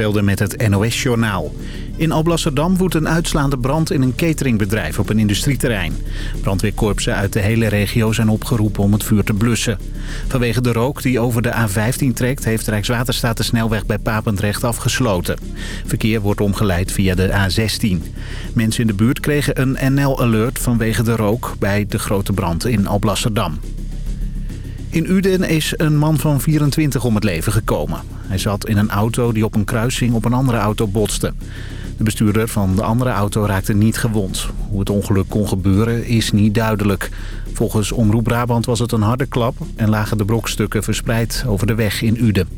Velden met het NOS-journaal. In Alblasserdam woedt een uitslaande brand in een cateringbedrijf op een industrieterrein. Brandweerkorpsen uit de hele regio zijn opgeroepen om het vuur te blussen. Vanwege de rook die over de A15 trekt... heeft Rijkswaterstaat de snelweg bij Papendrecht afgesloten. Verkeer wordt omgeleid via de A16. Mensen in de buurt kregen een NL-alert vanwege de rook... bij de grote brand in Alblasserdam. In Uden is een man van 24 om het leven gekomen. Hij zat in een auto die op een kruising op een andere auto botste. De bestuurder van de andere auto raakte niet gewond. Hoe het ongeluk kon gebeuren is niet duidelijk. Volgens Omroep Brabant was het een harde klap... en lagen de brokstukken verspreid over de weg in Uden.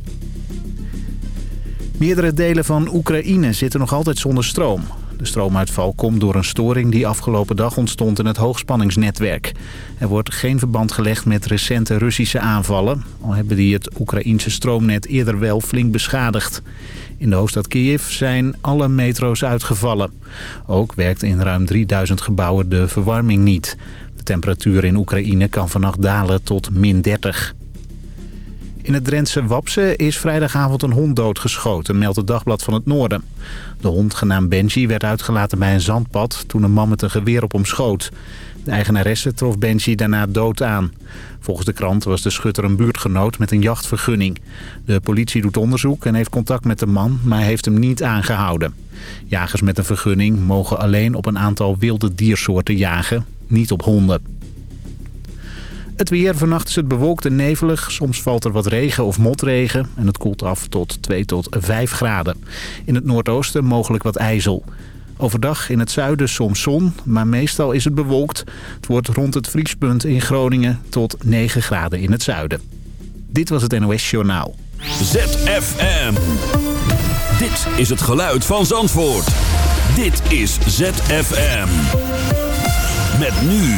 Meerdere delen van Oekraïne zitten nog altijd zonder stroom. De stroomuitval komt door een storing die afgelopen dag ontstond in het hoogspanningsnetwerk. Er wordt geen verband gelegd met recente Russische aanvallen. Al hebben die het Oekraïense stroomnet eerder wel flink beschadigd. In de hoofdstad Kiev zijn alle metro's uitgevallen. Ook werkt in ruim 3000 gebouwen de verwarming niet. De temperatuur in Oekraïne kan vannacht dalen tot min 30. In het Drentse Wapse is vrijdagavond een hond doodgeschoten, meldt het Dagblad van het Noorden. De hond, genaamd Benji, werd uitgelaten bij een zandpad toen een man met een geweer op hem schoot. De eigenaresse trof Benji daarna dood aan. Volgens de krant was de schutter een buurtgenoot met een jachtvergunning. De politie doet onderzoek en heeft contact met de man, maar heeft hem niet aangehouden. Jagers met een vergunning mogen alleen op een aantal wilde diersoorten jagen, niet op honden. Het weer, vannacht is het bewolkt en nevelig. Soms valt er wat regen of motregen en het koelt af tot 2 tot 5 graden. In het noordoosten mogelijk wat ijzel. Overdag in het zuiden soms zon, maar meestal is het bewolkt. Het wordt rond het vriespunt in Groningen tot 9 graden in het zuiden. Dit was het NOS Journaal. ZFM. Dit is het geluid van Zandvoort. Dit is ZFM. Met nu...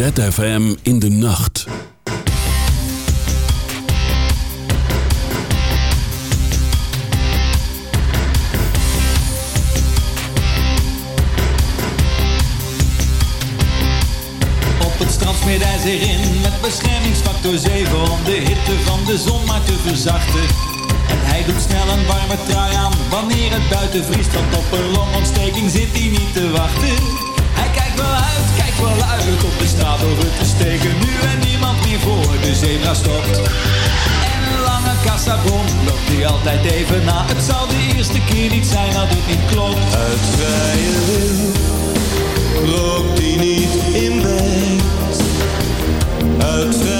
ZFM in de nacht. Op het strand smeert hij zich in met beschermingsfactor 7 om de hitte van de zon maar te verzachten. En hij doet snel een warme trui aan wanneer het buiten vriest, want op een longontsteking zit hij niet te wachten. Wel uit, kijkt wel uit op de straat over te steken. Nu en niemand meer voor de zebra stopt. En lange kassabon loopt hij altijd even na. Het zal de eerste keer niet zijn dat het niet klopt. Uit vrije wil rookt hij niet in bed. Uit vrije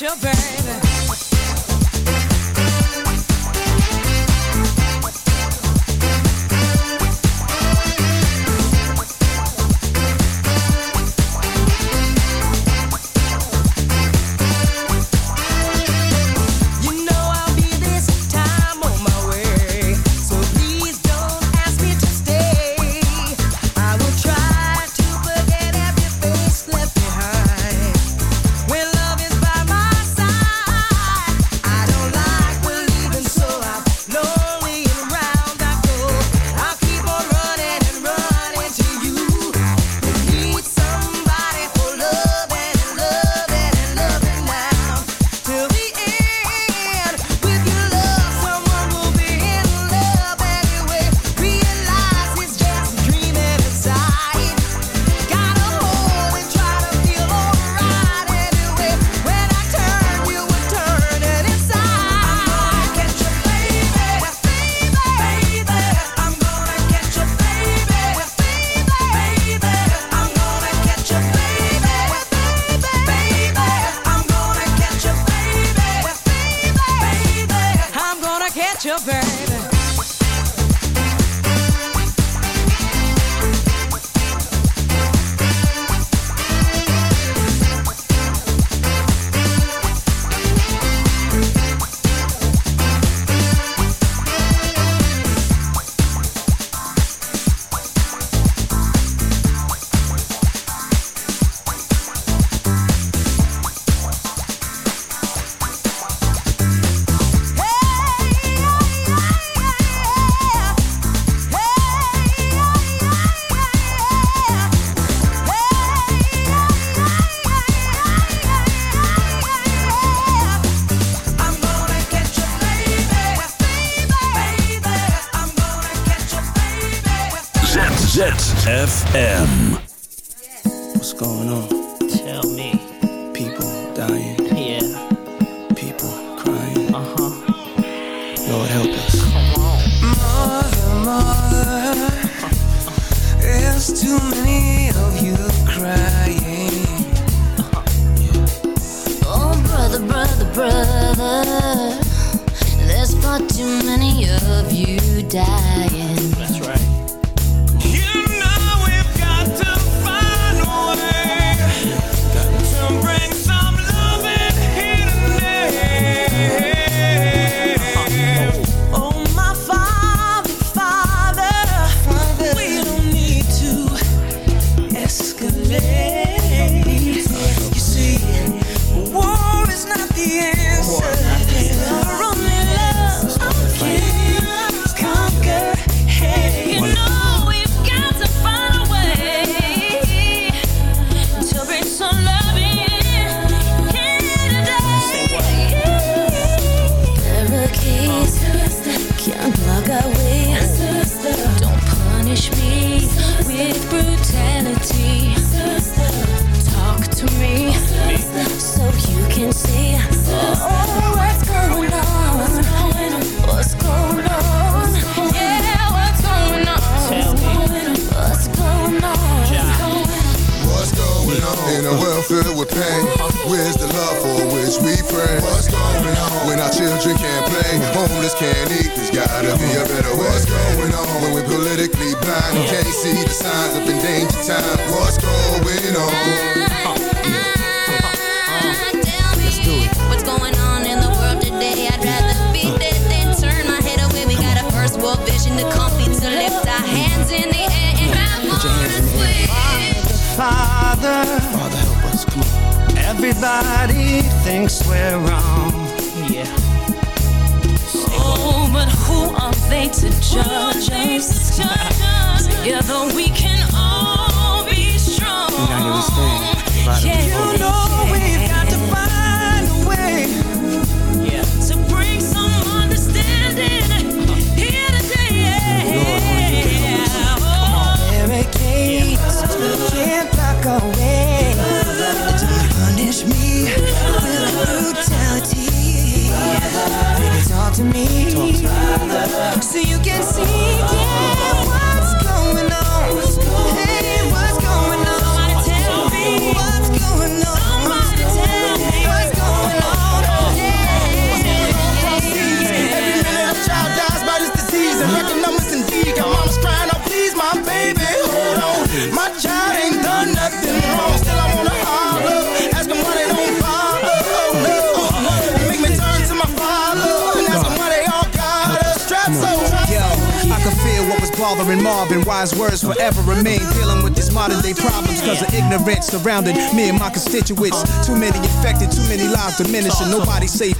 your baby. ZFM. What's going on? World pain? Where's the love for which we pray? What's going on when our children can't play? Homeless can't eat. There's gotta be a better way. What's going on when we're politically blind? and Can't see the signs of endangered time. What's going on? Tell me what's going on in the world today. I'd rather be dead than turn my head away. We got a first world vision to comfy to lift our hands in the air and have more to swing. Father, Father everybody thinks we're wrong. Yeah. Oh, but who are they to judge us? Together we can all be strong. United we stand. Divided we Yeah. fall. You know to me. So you can see yeah, and Marvin. Wise words forever remain. Dealing with these modern day problems because of ignorance surrounding me and my constituents. Too many infected, too many lives diminishing. Nobody safe.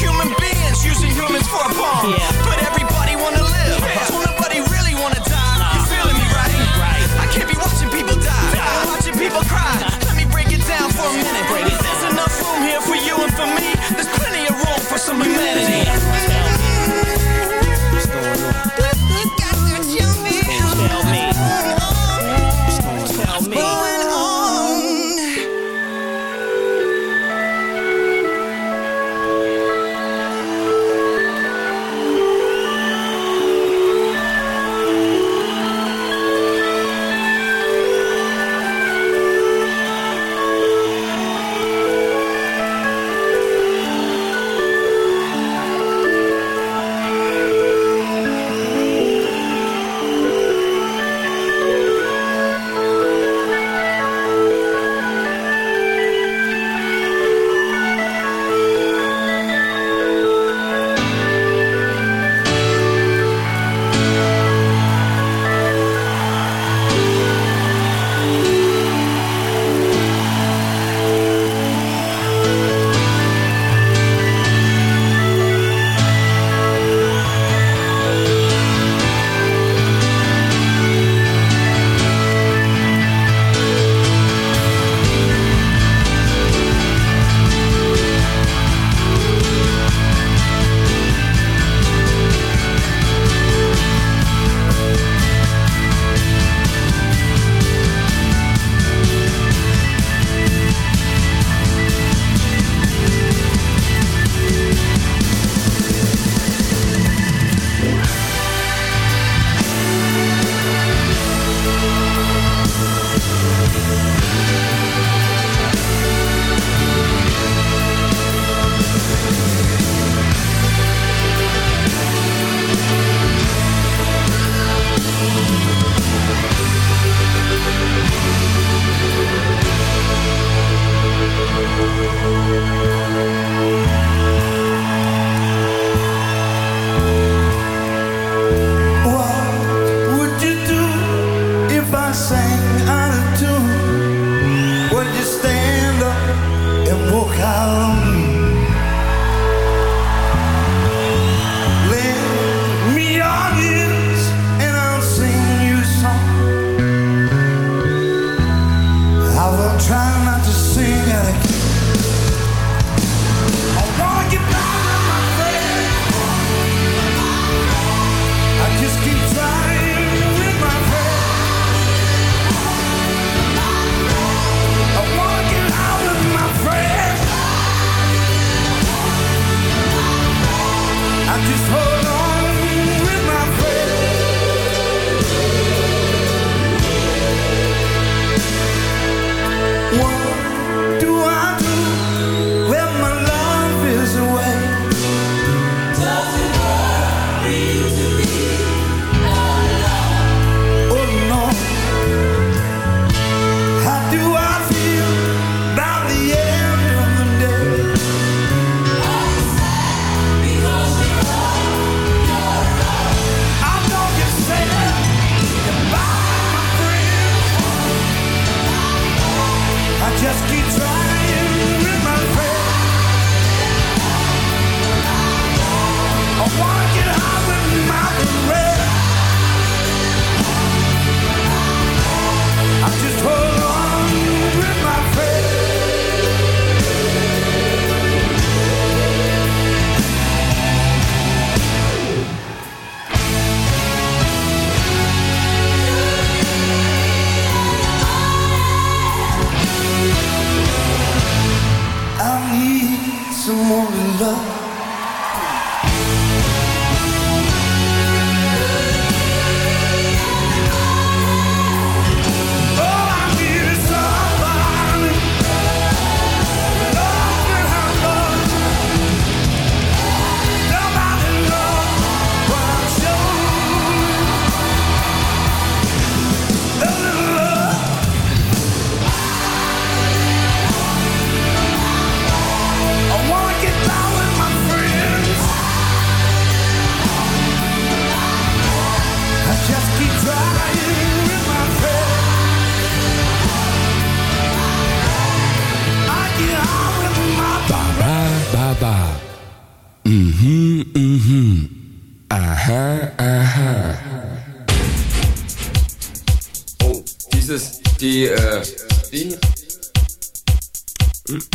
Human beings using humans for a bomb. But everybody wanna live. So nobody really wanna die. You feeling me, right? I can't be watching people die. Watching people cry. Let me break it down for a minute. There's enough room here for you and for me.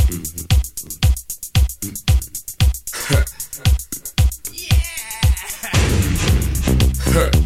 yeah.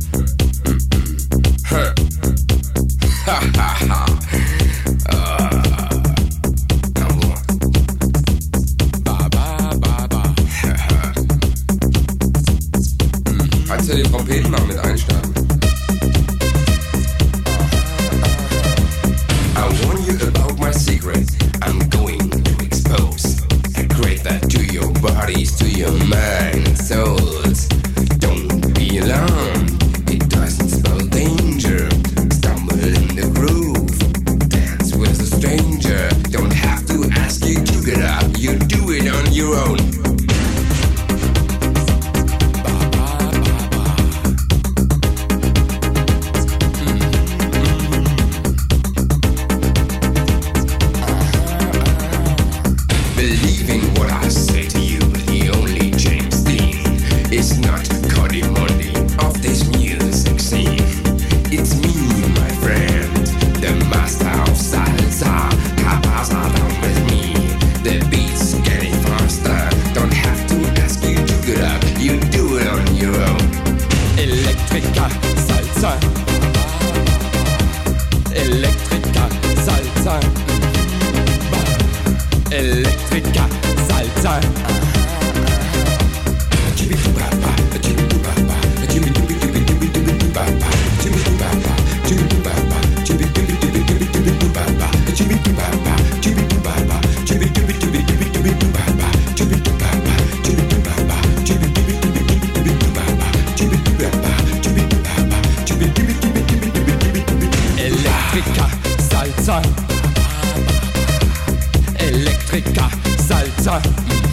Elektrika Elektrika, Salsa, mm.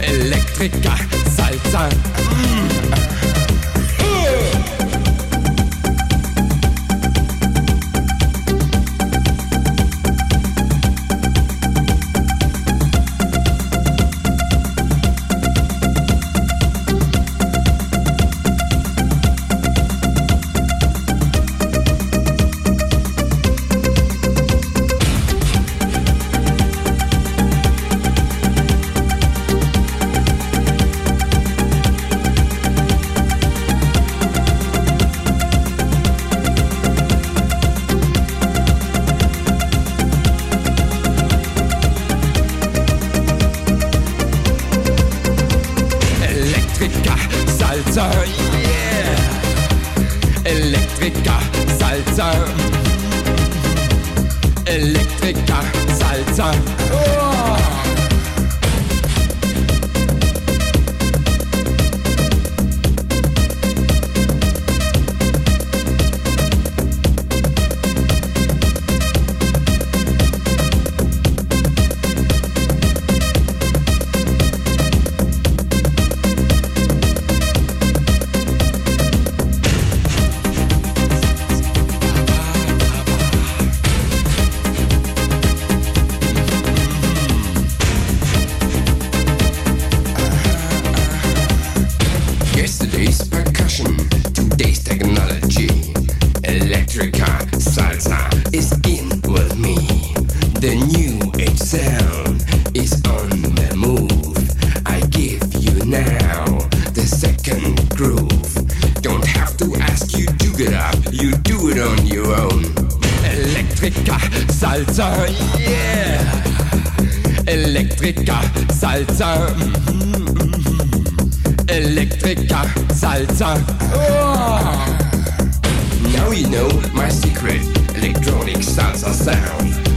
Elektrika, Salza mm. Sound is on the move. I give you now the second groove. Don't have to ask you to get up, you do it on your own. Electrica salsa, yeah. Electrica salsa. Mm-hmm. Electrica salsa. Oh. Now you know my secret electronic salsa sound.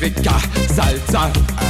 Zwicker, Salsa.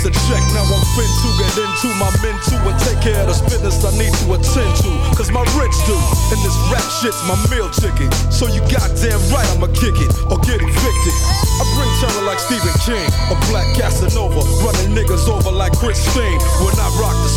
Plus a check, now I'm fin to get into my men too and take care of the business I need to attend to. Cause my rich do, and this rap shit's my meal ticket. So you goddamn right I'ma kick it or get evicted. I bring terror like Stephen King, a black Casanova, running niggas over like Christine. When I rock the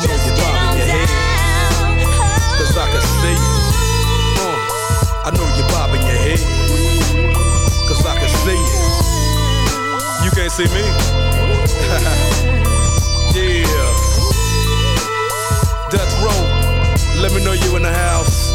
I know you're bobbing your head. Cause I can see it. Uh, I know you're bobbing your head. Cause I can see it. You can't see me? yeah. Death row. Let me know you in the house.